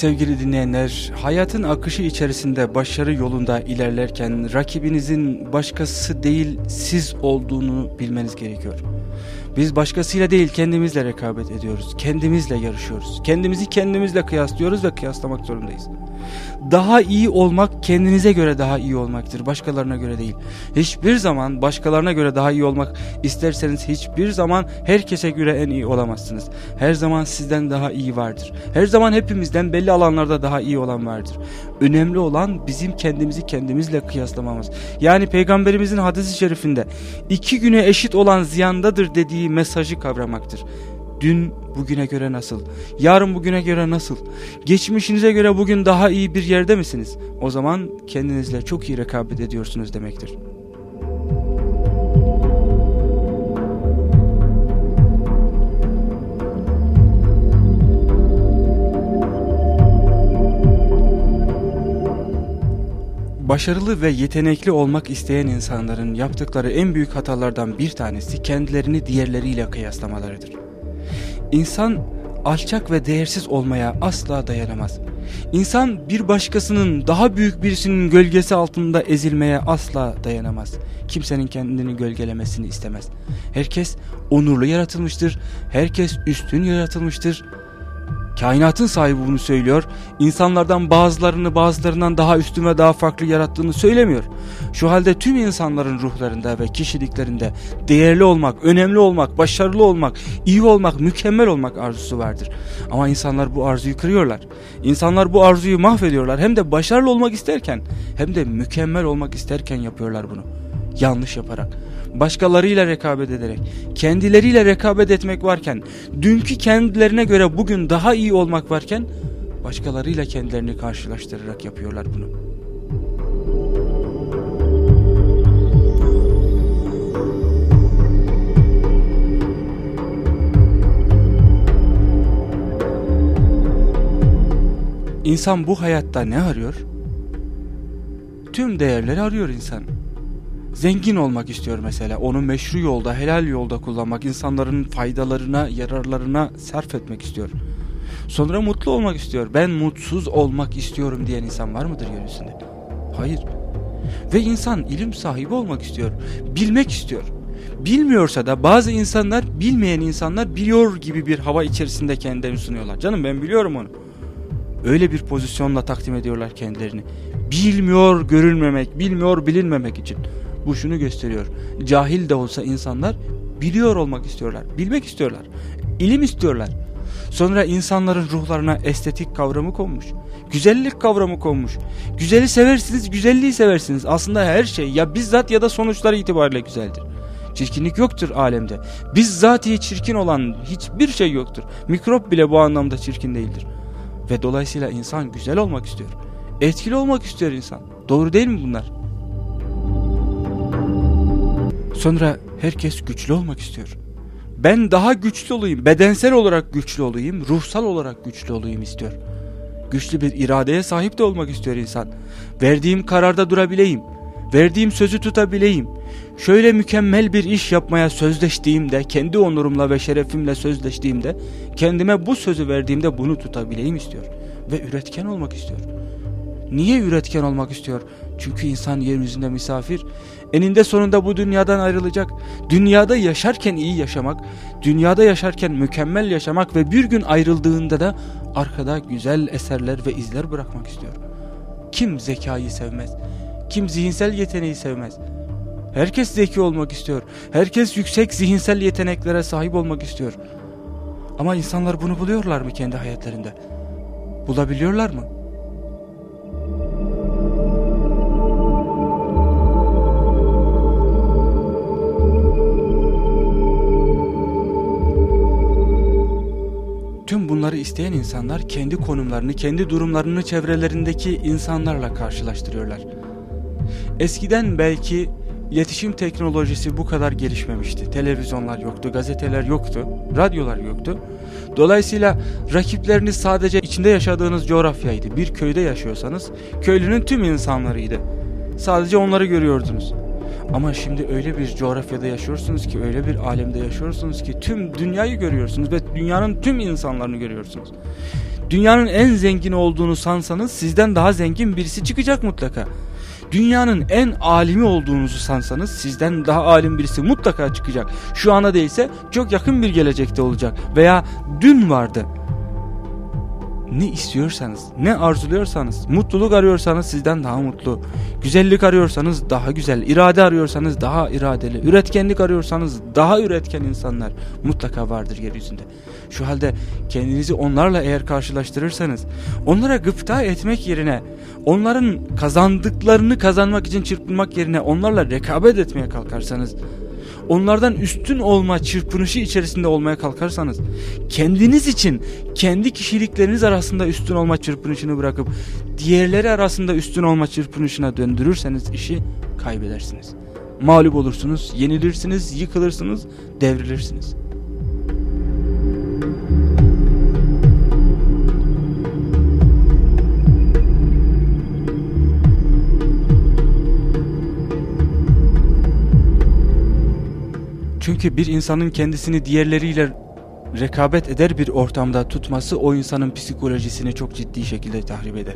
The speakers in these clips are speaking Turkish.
Sevgili dinleyenler, hayatın akışı içerisinde başarı yolunda ilerlerken rakibinizin başkası değil siz olduğunu bilmeniz gerekiyor. Biz başkasıyla değil kendimizle rekabet ediyoruz, kendimizle yarışıyoruz, kendimizi kendimizle kıyaslıyoruz ve kıyaslamak zorundayız. Daha iyi olmak kendinize göre daha iyi olmaktır. Başkalarına göre değil. Hiçbir zaman başkalarına göre daha iyi olmak isterseniz hiçbir zaman herkese göre en iyi olamazsınız. Her zaman sizden daha iyi vardır. Her zaman hepimizden belli alanlarda daha iyi olan vardır. Önemli olan bizim kendimizi kendimizle kıyaslamamız. Yani peygamberimizin hadisi şerifinde iki güne eşit olan ziyandadır dediği mesajı kavramaktır. Dün bugüne göre nasıl? Yarın bugüne göre nasıl? Geçmişinize göre bugün daha iyi bir yerde misiniz? O zaman kendinizle çok iyi rekabet ediyorsunuz demektir. Başarılı ve yetenekli olmak isteyen insanların yaptıkları en büyük hatalardan bir tanesi kendilerini diğerleriyle kıyaslamalarıdır. İnsan alçak ve değersiz olmaya asla dayanamaz. İnsan bir başkasının daha büyük birisinin gölgesi altında ezilmeye asla dayanamaz. Kimsenin kendini gölgelemesini istemez. Herkes onurlu yaratılmıştır. Herkes üstün yaratılmıştır Kainatın sahibi bunu söylüyor. İnsanlardan bazılarını bazılarından daha üstün ve daha farklı yarattığını söylemiyor. Şu halde tüm insanların ruhlarında ve kişiliklerinde değerli olmak, önemli olmak, başarılı olmak, iyi olmak, mükemmel olmak arzusu vardır. Ama insanlar bu arzuyu kırıyorlar. İnsanlar bu arzuyu mahvediyorlar. Hem de başarılı olmak isterken hem de mükemmel olmak isterken yapıyorlar bunu. Yanlış yaparak başkalarıyla rekabet ederek, kendileriyle rekabet etmek varken, dünkü kendilerine göre bugün daha iyi olmak varken, başkalarıyla kendilerini karşılaştırarak yapıyorlar bunu. İnsan bu hayatta ne arıyor? Tüm değerleri arıyor insan zengin olmak istiyor mesela. Onu meşru yolda, helal yolda kullanmak, insanların faydalarına, yararlarına sarf etmek istiyor. Sonra mutlu olmak istiyor. Ben mutsuz olmak istiyorum diyen insan var mıdır yeryüzünde? Hayır. Ve insan ilim sahibi olmak istiyor. Bilmek istiyor. Bilmiyorsa da bazı insanlar bilmeyen insanlar biliyor gibi bir hava içerisinde kendilerini sunuyorlar. Canım ben biliyorum onu. Öyle bir pozisyonla takdim ediyorlar kendilerini. Bilmiyor görülmemek, bilmiyor bilinmemek için. Bu şunu gösteriyor. Cahil de olsa insanlar biliyor olmak istiyorlar. Bilmek istiyorlar. İlim istiyorlar. Sonra insanların ruhlarına estetik kavramı konmuş. Güzellik kavramı konmuş. Güzeli seversiniz, güzelliği seversiniz. Aslında her şey ya bizzat ya da sonuçları itibariyle güzeldir. Çirkinlik yoktur alemde. Bizzatihi çirkin olan hiçbir şey yoktur. Mikrop bile bu anlamda çirkin değildir. Ve dolayısıyla insan güzel olmak istiyor. Etkili olmak istiyor insan. Doğru değil mi bunlar? Sonra herkes güçlü olmak istiyor. Ben daha güçlü olayım, bedensel olarak güçlü olayım, ruhsal olarak güçlü olayım istiyor. Güçlü bir iradeye sahip de olmak istiyor insan. Verdiğim kararda durabileyim, verdiğim sözü tutabileyim. Şöyle mükemmel bir iş yapmaya sözleştiğimde, kendi onurumla ve şerefimle sözleştiğimde, kendime bu sözü verdiğimde bunu tutabileyim istiyor. Ve üretken olmak istiyor. Niye üretken olmak istiyor? Çünkü insan yeryüzünde misafir. Eninde sonunda bu dünyadan ayrılacak. Dünyada yaşarken iyi yaşamak, dünyada yaşarken mükemmel yaşamak ve bir gün ayrıldığında da arkada güzel eserler ve izler bırakmak istiyor. Kim zekayı sevmez? Kim zihinsel yeteneği sevmez? Herkes zeki olmak istiyor. Herkes yüksek zihinsel yeteneklere sahip olmak istiyor. Ama insanlar bunu buluyorlar mı kendi hayatlarında? Bulabiliyorlar mı? Bunları isteyen insanlar kendi konumlarını, kendi durumlarını çevrelerindeki insanlarla karşılaştırıyorlar. Eskiden belki iletişim teknolojisi bu kadar gelişmemişti. Televizyonlar yoktu, gazeteler yoktu, radyolar yoktu. Dolayısıyla rakipleriniz sadece içinde yaşadığınız coğrafyaydı. Bir köyde yaşıyorsanız köylünün tüm insanlarıydı. Sadece onları görüyordunuz. Ama şimdi öyle bir coğrafyada yaşıyorsunuz ki, öyle bir alemde yaşıyorsunuz ki tüm dünyayı görüyorsunuz ve dünyanın tüm insanlarını görüyorsunuz. Dünyanın en zengin olduğunu sansanız sizden daha zengin birisi çıkacak mutlaka. Dünyanın en alimi olduğunuzu sansanız sizden daha alim birisi mutlaka çıkacak. Şu ana değilse çok yakın bir gelecekte olacak veya dün vardı ne istiyorsanız, ne arzuluyorsanız, mutluluk arıyorsanız sizden daha mutlu, güzellik arıyorsanız daha güzel, irade arıyorsanız daha iradeli, üretkenlik arıyorsanız daha üretken insanlar mutlaka vardır yeryüzünde. Şu halde kendinizi onlarla eğer karşılaştırırsanız, onlara gıpta etmek yerine, onların kazandıklarını kazanmak için çırpınmak yerine onlarla rekabet etmeye kalkarsanız, onlardan üstün olma çırpınışı içerisinde olmaya kalkarsanız kendiniz için kendi kişilikleriniz arasında üstün olma çırpınışını bırakıp diğerleri arasında üstün olma çırpınışına döndürürseniz işi kaybedersiniz. Mağlup olursunuz, yenilirsiniz, yıkılırsınız, devrilirsiniz. Çünkü bir insanın kendisini diğerleriyle rekabet eder bir ortamda tutması o insanın psikolojisini çok ciddi şekilde tahrip eder.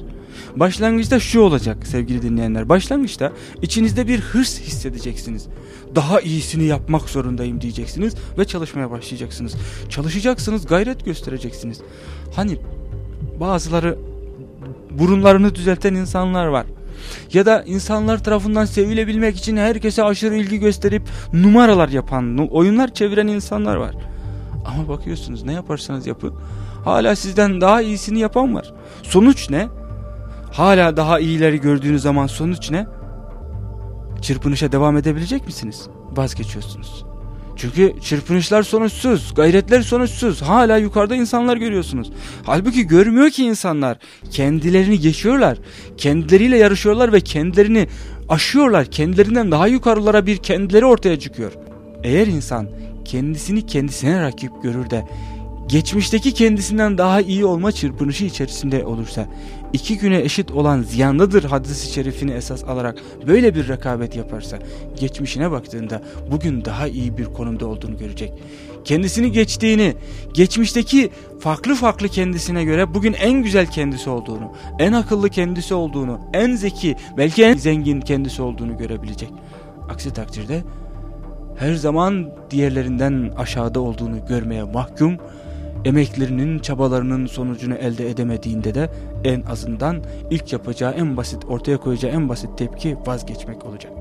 Başlangıçta şu olacak sevgili dinleyenler. Başlangıçta içinizde bir hırs hissedeceksiniz. Daha iyisini yapmak zorundayım diyeceksiniz ve çalışmaya başlayacaksınız. Çalışacaksınız, gayret göstereceksiniz. Hani bazıları burunlarını düzelten insanlar var ya da insanlar tarafından sevilebilmek için herkese aşırı ilgi gösterip numaralar yapan, oyunlar çeviren insanlar var. Ama bakıyorsunuz ne yaparsanız yapın hala sizden daha iyisini yapan var. Sonuç ne? Hala daha iyileri gördüğünüz zaman sonuç ne? Çırpınışa devam edebilecek misiniz? Vazgeçiyorsunuz. Çünkü çırpınışlar sonuçsuz, gayretler sonuçsuz. Hala yukarıda insanlar görüyorsunuz. Halbuki görmüyor ki insanlar. Kendilerini geçiyorlar. Kendileriyle yarışıyorlar ve kendilerini aşıyorlar. Kendilerinden daha yukarılara bir kendileri ortaya çıkıyor. Eğer insan kendisini kendisine rakip görür de geçmişteki kendisinden daha iyi olma çırpınışı içerisinde olursa iki güne eşit olan ziyandadır hadisi şerifini esas alarak böyle bir rekabet yaparsa geçmişine baktığında bugün daha iyi bir konumda olduğunu görecek. Kendisini geçtiğini, geçmişteki farklı farklı kendisine göre bugün en güzel kendisi olduğunu, en akıllı kendisi olduğunu, en zeki, belki en zengin kendisi olduğunu görebilecek. Aksi takdirde her zaman diğerlerinden aşağıda olduğunu görmeye mahkum emeklerinin çabalarının sonucunu elde edemediğinde de en azından ilk yapacağı en basit ortaya koyacağı en basit tepki vazgeçmek olacak.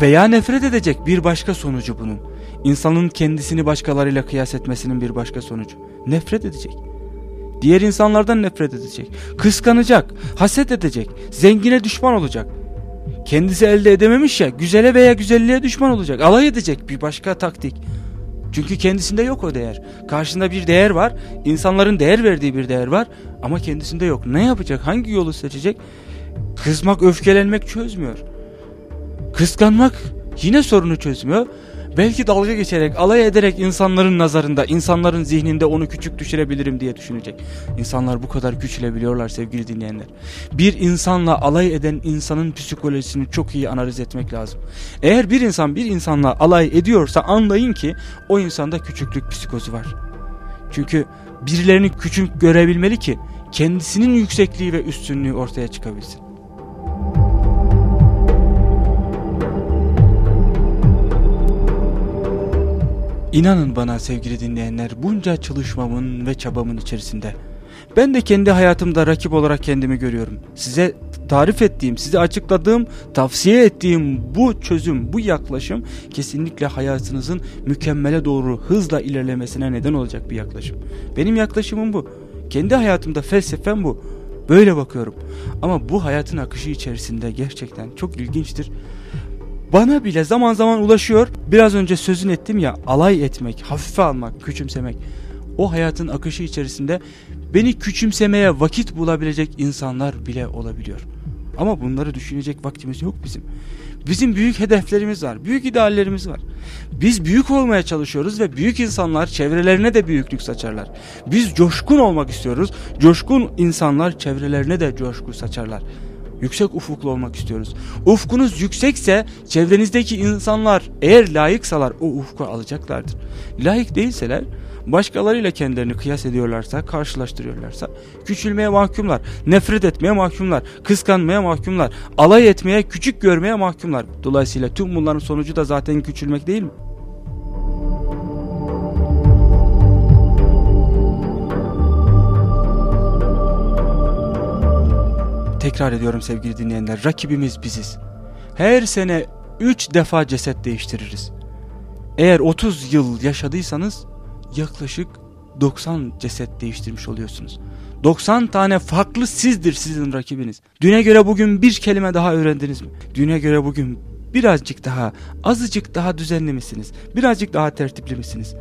Veya nefret edecek bir başka sonucu bunun. İnsanın kendisini başkalarıyla kıyas etmesinin bir başka sonucu. Nefret edecek. Diğer insanlardan nefret edecek. Kıskanacak, haset edecek, zengine düşman olacak. Kendisi elde edememiş ya güzele veya güzelliğe düşman olacak. Alay edecek bir başka taktik. Çünkü kendisinde yok o değer. Karşında bir değer var. insanların değer verdiği bir değer var. Ama kendisinde yok. Ne yapacak? Hangi yolu seçecek? Kızmak, öfkelenmek çözmüyor. Kıskanmak yine sorunu çözmüyor. Belki dalga geçerek, alay ederek insanların nazarında, insanların zihninde onu küçük düşürebilirim diye düşünecek. İnsanlar bu kadar küçülebiliyorlar sevgili dinleyenler. Bir insanla alay eden insanın psikolojisini çok iyi analiz etmek lazım. Eğer bir insan bir insanla alay ediyorsa anlayın ki o insanda küçüklük psikozu var. Çünkü birilerini küçük görebilmeli ki kendisinin yüksekliği ve üstünlüğü ortaya çıkabilsin. İnanın bana sevgili dinleyenler bunca çalışmamın ve çabamın içerisinde ben de kendi hayatımda rakip olarak kendimi görüyorum. Size tarif ettiğim, size açıkladığım, tavsiye ettiğim bu çözüm, bu yaklaşım kesinlikle hayatınızın mükemmele doğru hızla ilerlemesine neden olacak bir yaklaşım. Benim yaklaşımım bu. Kendi hayatımda felsefem bu. Böyle bakıyorum. Ama bu hayatın akışı içerisinde gerçekten çok ilginçtir bana bile zaman zaman ulaşıyor. Biraz önce sözün ettim ya alay etmek, hafife almak, küçümsemek. O hayatın akışı içerisinde beni küçümsemeye vakit bulabilecek insanlar bile olabiliyor. Ama bunları düşünecek vaktimiz yok bizim. Bizim büyük hedeflerimiz var, büyük ideallerimiz var. Biz büyük olmaya çalışıyoruz ve büyük insanlar çevrelerine de büyüklük saçarlar. Biz coşkun olmak istiyoruz. Coşkun insanlar çevrelerine de coşku saçarlar. Yüksek ufuklu olmak istiyoruz. Ufkunuz yüksekse çevrenizdeki insanlar eğer layıksalar o ufku alacaklardır. Layık değilseler başkalarıyla kendilerini kıyas ediyorlarsa, karşılaştırıyorlarsa küçülmeye mahkumlar, nefret etmeye mahkumlar, kıskanmaya mahkumlar, alay etmeye, küçük görmeye mahkumlar. Dolayısıyla tüm bunların sonucu da zaten küçülmek değil mi? Tekrar ediyorum sevgili dinleyenler, rakibimiz biziz. Her sene 3 defa ceset değiştiririz. Eğer 30 yıl yaşadıysanız yaklaşık 90 ceset değiştirmiş oluyorsunuz. 90 tane farklı sizdir sizin rakibiniz. Düne göre bugün bir kelime daha öğrendiniz mi? Düne göre bugün birazcık daha, azıcık daha düzenli misiniz? Birazcık daha tertipli misiniz?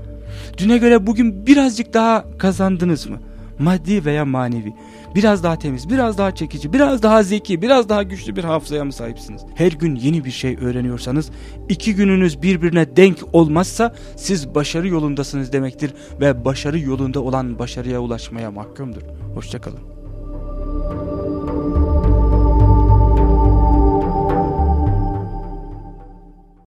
Düne göre bugün birazcık daha kazandınız mı? Maddi veya manevi. Biraz daha temiz, biraz daha çekici, biraz daha zeki, biraz daha güçlü bir hafızaya mı sahipsiniz? Her gün yeni bir şey öğreniyorsanız, iki gününüz birbirine denk olmazsa siz başarı yolundasınız demektir ve başarı yolunda olan başarıya ulaşmaya mahkumdur. Hoşçakalın.